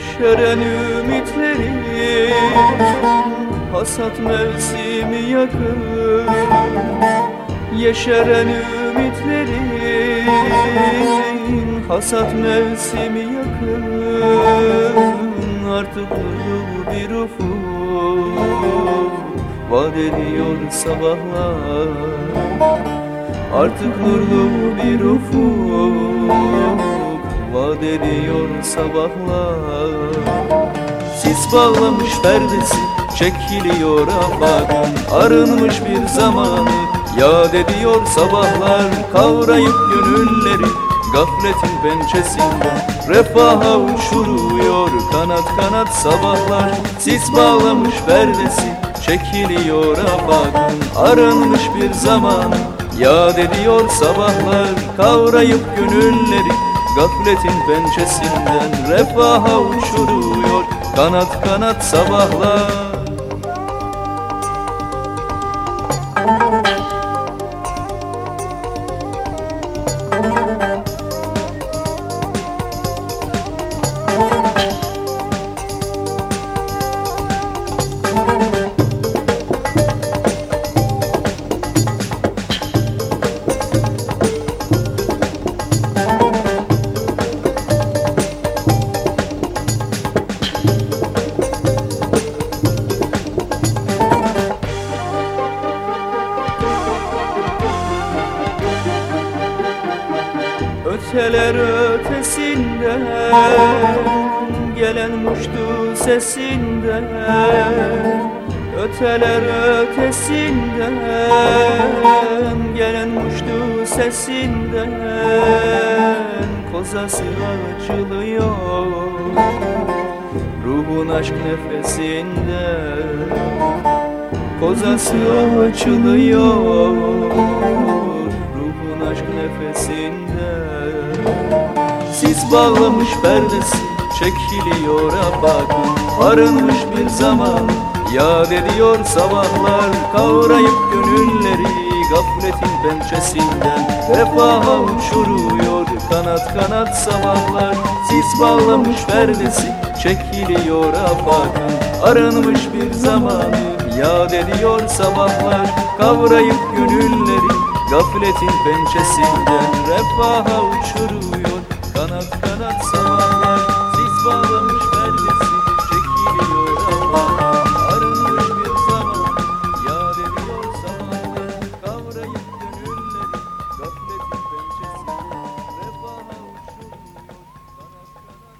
Yeşeren ümitlerin Hasat mevsimi yakın Yeşeren ümitlerin Hasat mevsimi yakın Artık nurlu bir ufuk Vaat ediyor sabahlar. Artık nurlu bir ufuk Vaat ediyor sabahlar. Sis bağlamış perdesi Çekiliyor afakın Arınmış bir zamanı Yad ediyor sabahlar. Kavrayıp gönülleri Gafletin pençesinden Refaha uçuruyor Kanat kanat sabahlar. Sis bağlamış perdesi Çekiliyor afakın Arınmış bir zamanı Yad ediyor sabahlar. Kavrayıp gönülleri Gafletin pençesinden Refaha uçuruyor. Kanat kanat sabahlar Öteler ötesinden Gelen muştu sesinden Öteler ötesinden Gelen muştu sesinden Kozası açılıyor Ruhun aşk nefesinde. Kozası açılıyor aşk nefesinde. Sis bağlamış perdesi Çekiliyor bakın Arınmış bir zaman Yad ediyor sabahlar. Kavrayıp gönülleri Gafletin pençesinden. Refaha uçuruyor Kanat kanat sabahlar Sis bağlamış perdesi Çekiliyor bakın Arınmış bir zamanı Yad ediyor sabahlar. Kavrayıp gönülleri Gafletin pençesinden Refaha uçuruyor. Kanat kanat sabahlar